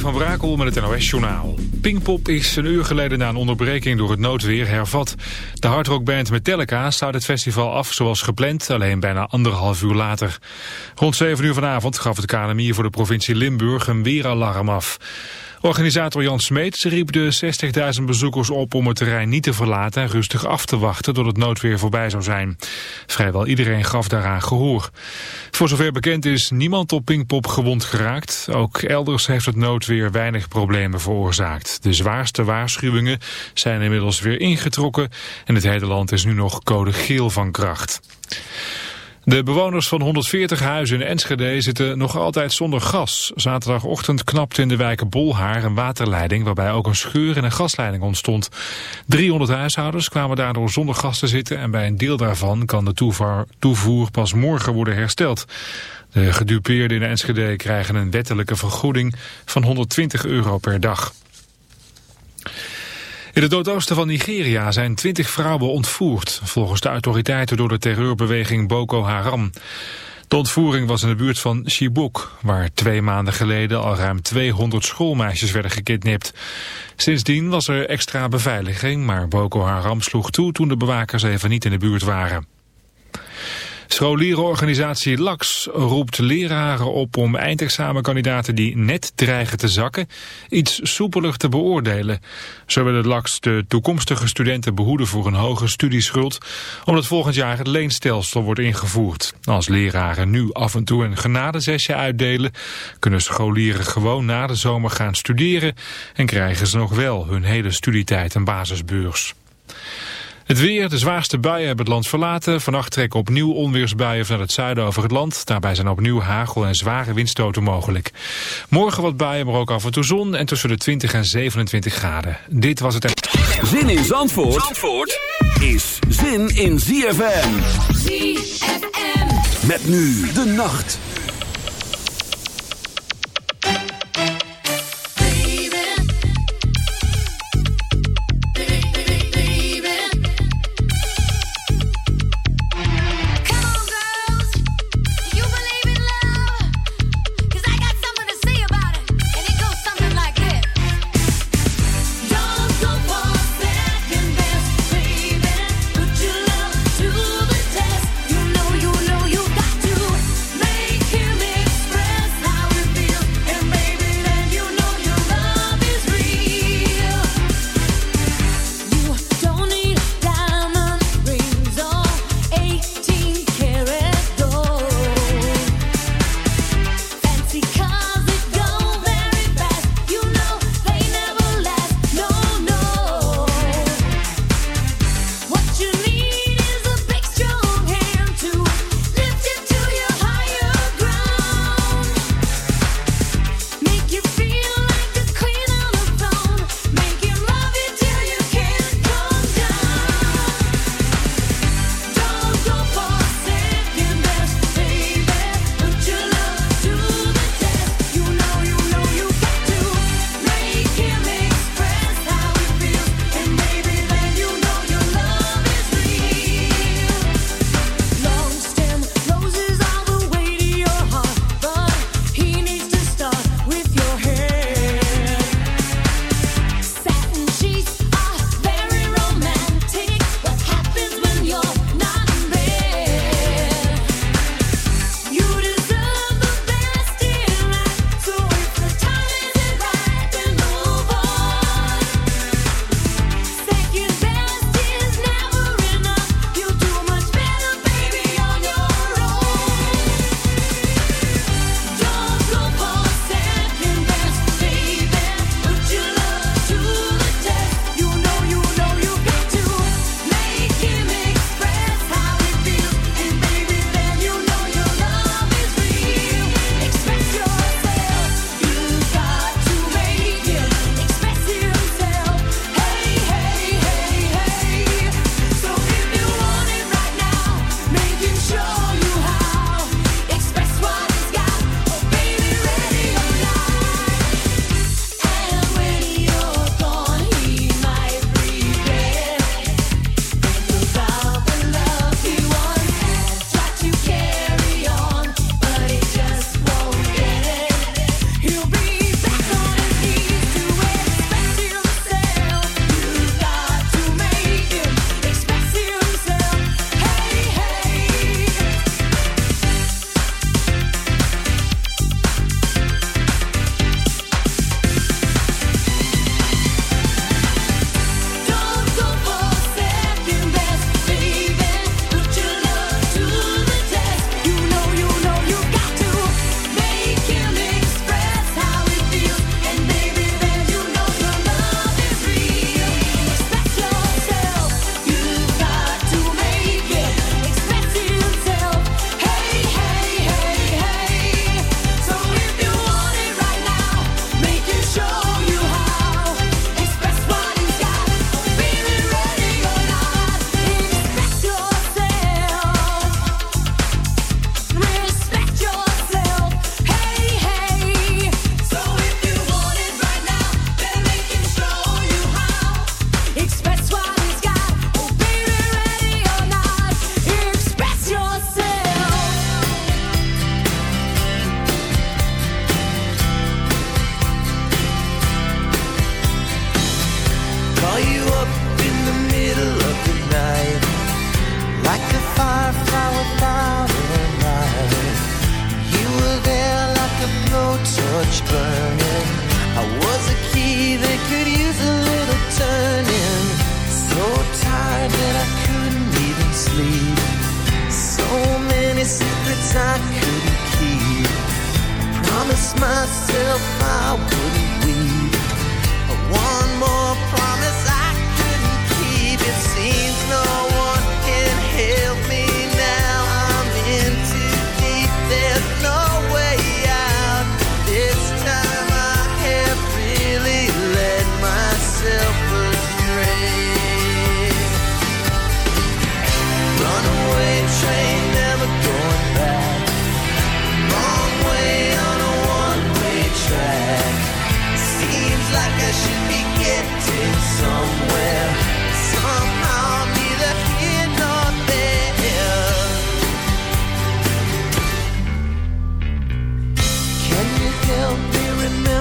Van Brakel met het NOS-journaal. Pinkpop is een uur geleden na een onderbreking door het noodweer hervat. De hardrockband Metallica sluit het festival af zoals gepland, alleen bijna anderhalf uur later. Rond 7 uur vanavond gaf het KNMI voor de provincie Limburg een weeralarm af. Organisator Jan Smeets riep de 60.000 bezoekers op om het terrein niet te verlaten en rustig af te wachten tot het noodweer voorbij zou zijn. Vrijwel iedereen gaf daaraan gehoor. Voor zover bekend is niemand op Pinkpop gewond geraakt. Ook elders heeft het noodweer weinig problemen veroorzaakt. De zwaarste waarschuwingen zijn inmiddels weer ingetrokken en het hele land is nu nog code geel van kracht. De bewoners van 140 huizen in Enschede zitten nog altijd zonder gas. Zaterdagochtend knapte in de wijken Bolhaar een waterleiding... waarbij ook een scheur en een gasleiding ontstond. 300 huishoudens kwamen daardoor zonder gas te zitten... en bij een deel daarvan kan de toevoer, toevoer pas morgen worden hersteld. De gedupeerden in Enschede krijgen een wettelijke vergoeding van 120 euro per dag. In het noordoosten van Nigeria zijn twintig vrouwen ontvoerd, volgens de autoriteiten door de terreurbeweging Boko Haram. De ontvoering was in de buurt van Chibok, waar twee maanden geleden al ruim 200 schoolmeisjes werden gekidnapt. Sindsdien was er extra beveiliging, maar Boko Haram sloeg toe toen de bewakers even niet in de buurt waren. Scholierenorganisatie LAX roept leraren op om eindexamenkandidaten die net dreigen te zakken iets soepeler te beoordelen. Zo wil het LAX de toekomstige studenten behoeden voor een hoge studieschuld, omdat volgend jaar het leenstelsel wordt ingevoerd. Als leraren nu af en toe een genadezesje uitdelen, kunnen scholieren gewoon na de zomer gaan studeren en krijgen ze nog wel hun hele studietijd een basisbeurs. Het weer, de zwaarste buien hebben het land verlaten. Vannacht trekken opnieuw onweersbuien vanuit het zuiden over het land. Daarbij zijn opnieuw hagel en zware windstoten mogelijk. Morgen wat buien, maar ook af en toe zon en tussen de 20 en 27 graden. Dit was het... Zin in Zandvoort, Zandvoort is zin in ZFM. ZFM. Met nu de nacht.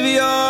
of your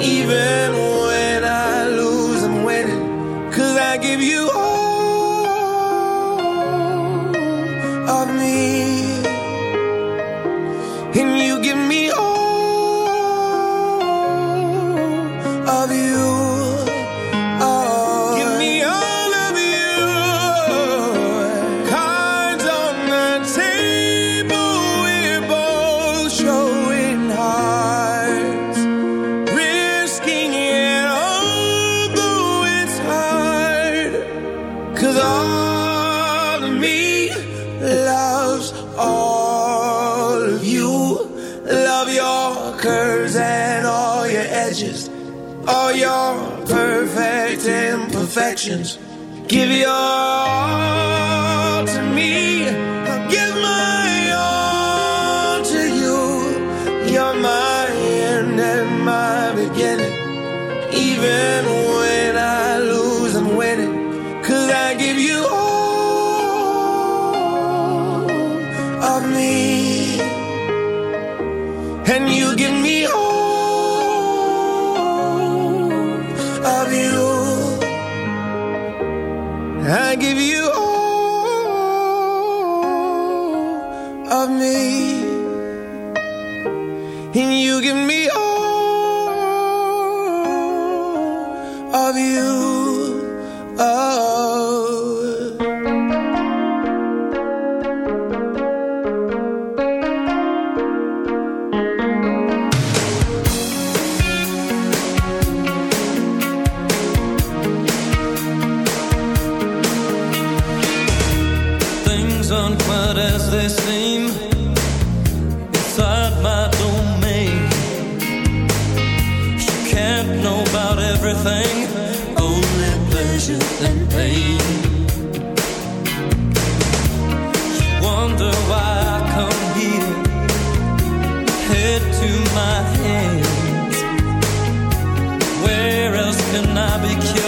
even your aren't quite as they seem Inside my domain She can't know about everything Only pleasure and pain You wonder why I come here Head to my hands Where else can I be cured?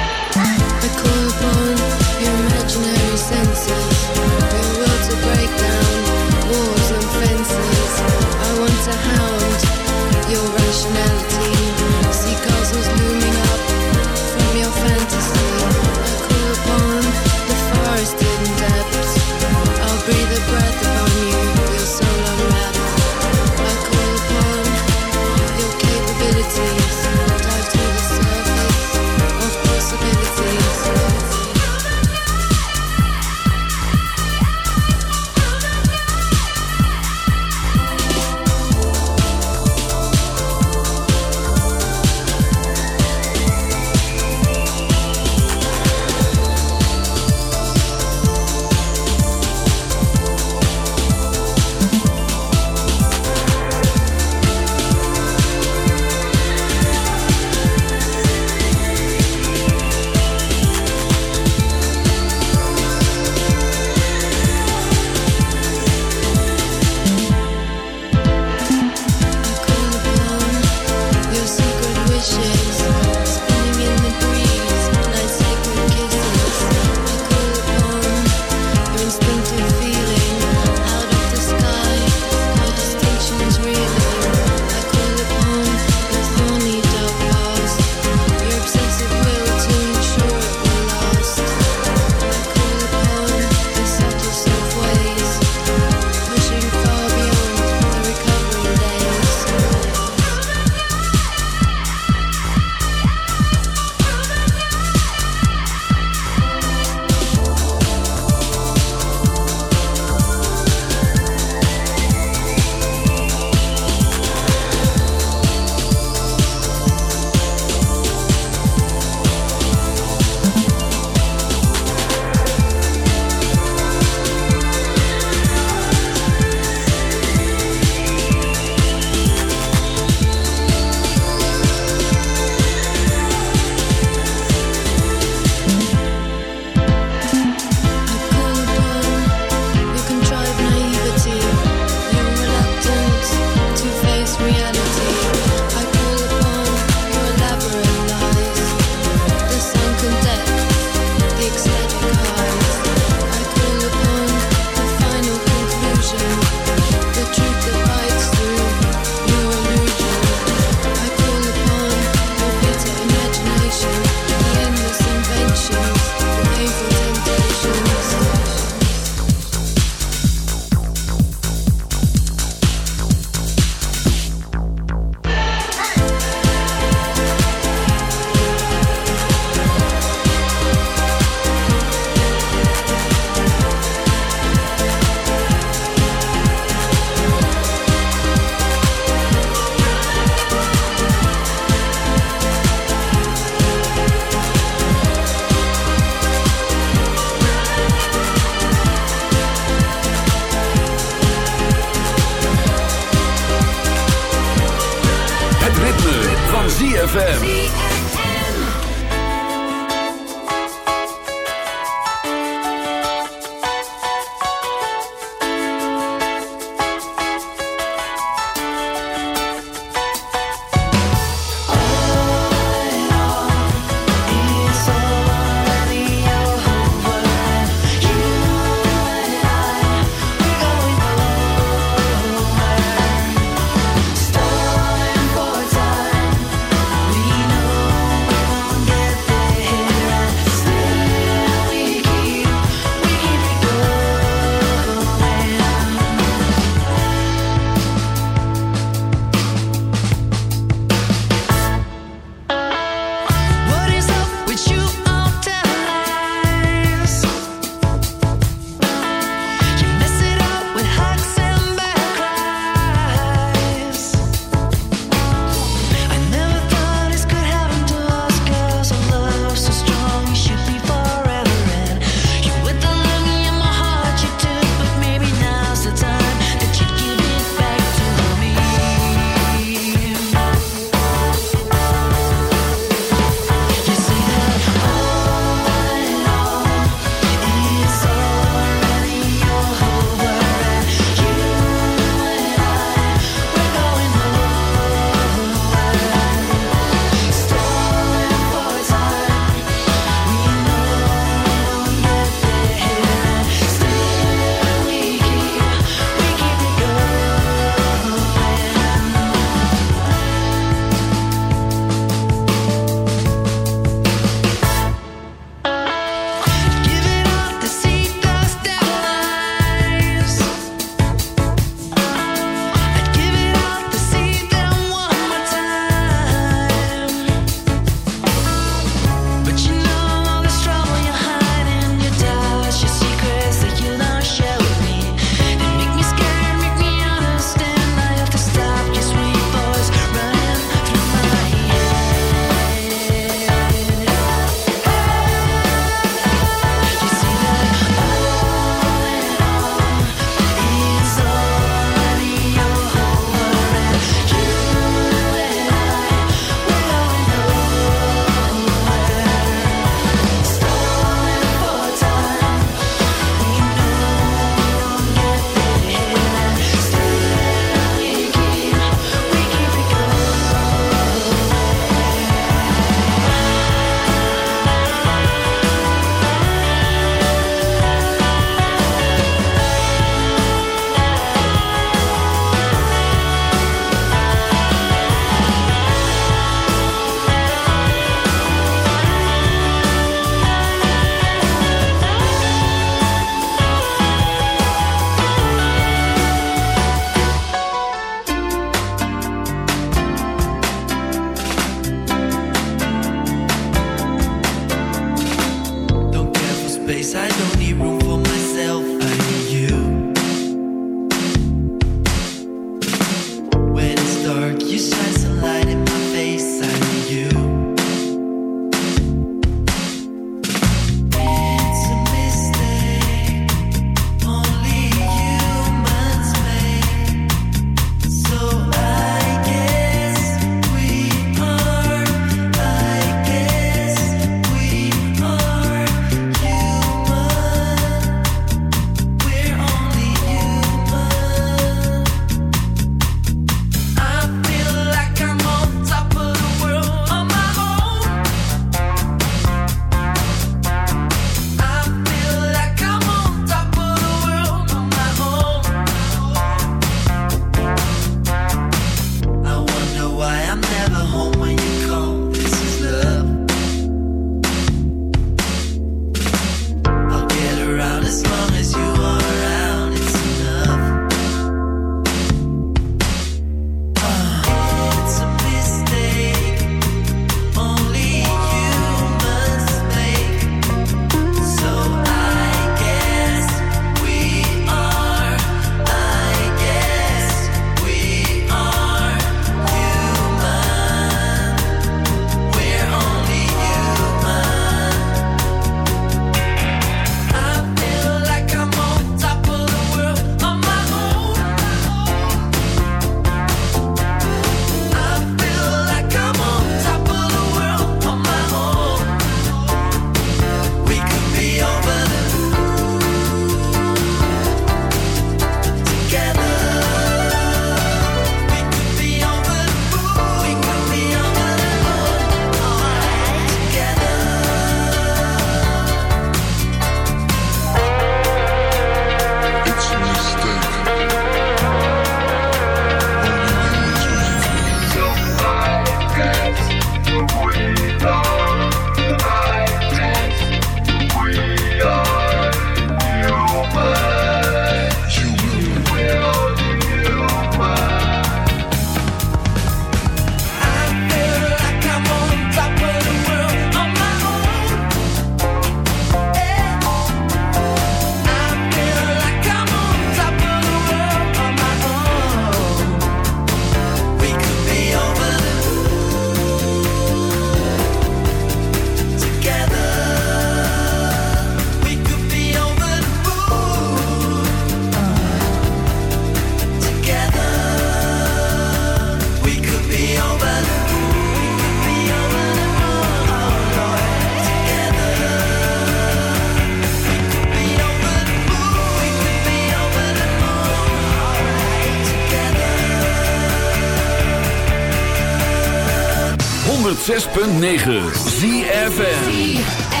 106.9 ZFN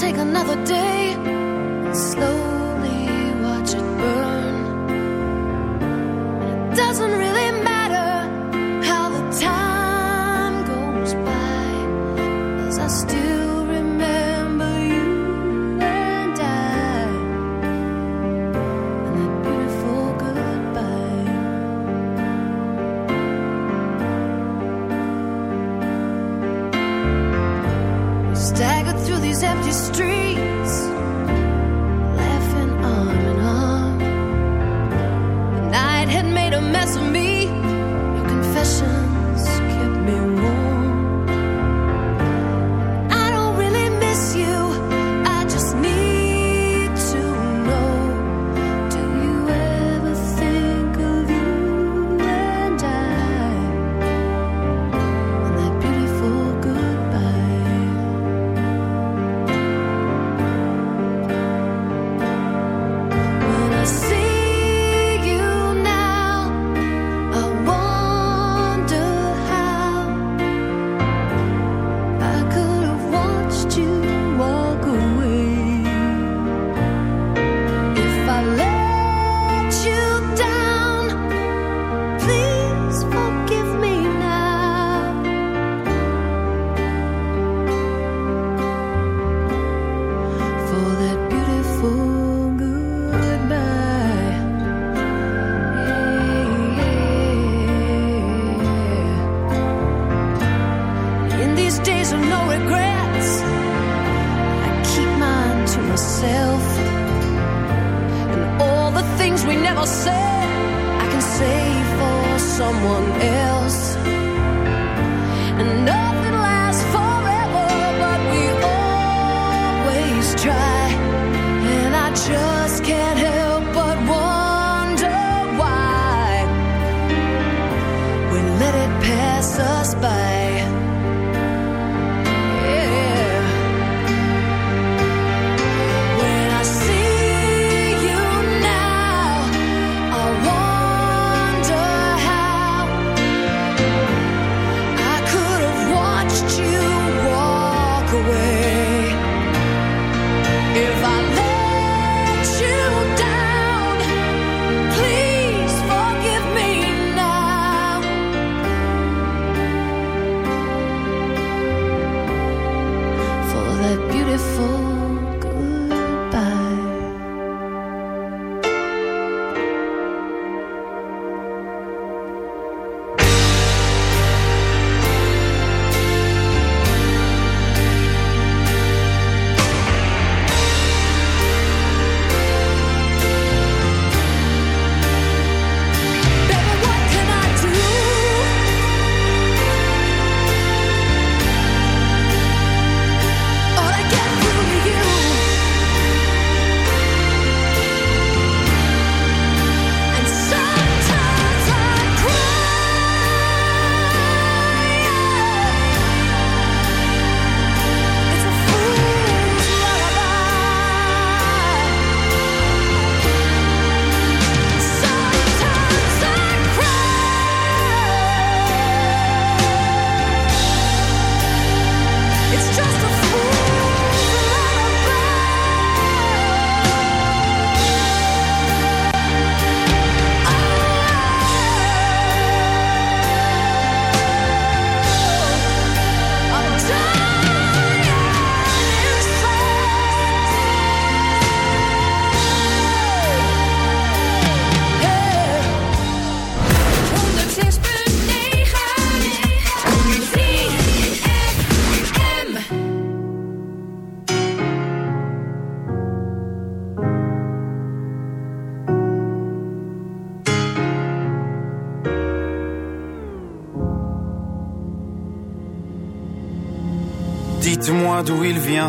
take another day. Slow things we never said, I can say for someone else. And nothing